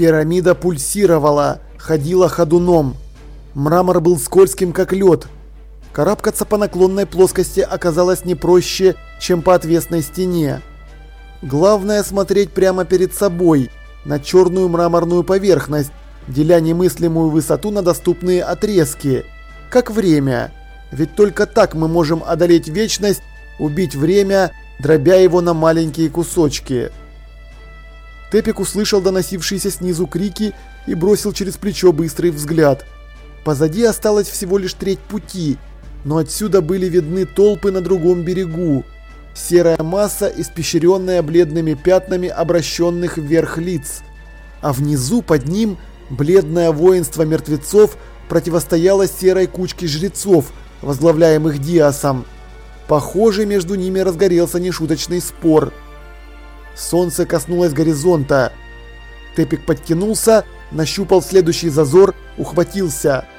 Пирамида пульсировала, ходила ходуном. Мрамор был скользким, как лед. Карабкаться по наклонной плоскости оказалось не проще, чем по отвесной стене. Главное смотреть прямо перед собой, на черную мраморную поверхность, деля немыслимую высоту на доступные отрезки, как время. Ведь только так мы можем одолеть вечность, убить время, дробя его на маленькие кусочки. Тепик услышал доносившиеся снизу крики и бросил через плечо быстрый взгляд. Позади осталось всего лишь треть пути, но отсюда были видны толпы на другом берегу. Серая масса, испещренная бледными пятнами обращенных вверх лиц. А внизу под ним бледное воинство мертвецов противостояло серой кучке жрецов, возглавляемых Диасом. Похоже, между ними разгорелся нешуточный спор. Солнце коснулось горизонта. Тепик подтянулся, нащупал следующий зазор, ухватился –